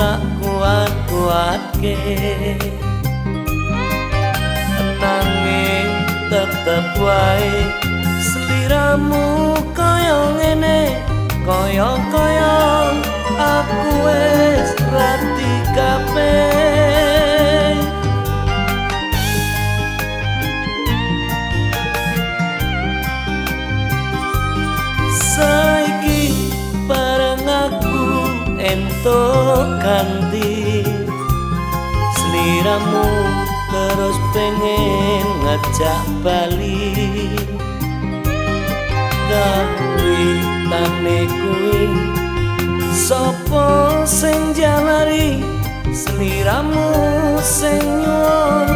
tak kuat kuatke nanging tetep wae sliramu kaya ngene kaya kaya aku wis rati kabeh entuk ganti sliramu terus pengen ngajak bali. Gawe tane kuwi sapa sing jalari? Sliramu sing nyuwun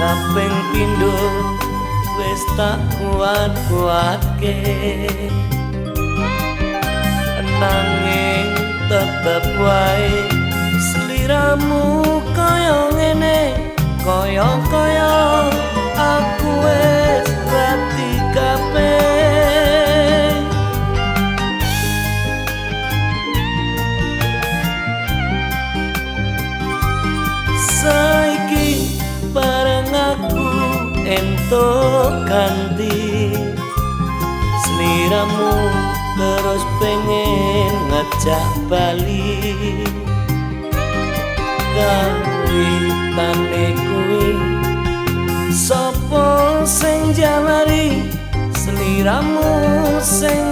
kaping pindho wis tak kuat kuatke nanging tetep wae sliramu kaya ngene kaya kaya entuk ganti sliramu terus pengen ngajak bali. Gawe tane kuwi sapa sing jalari sliramu sing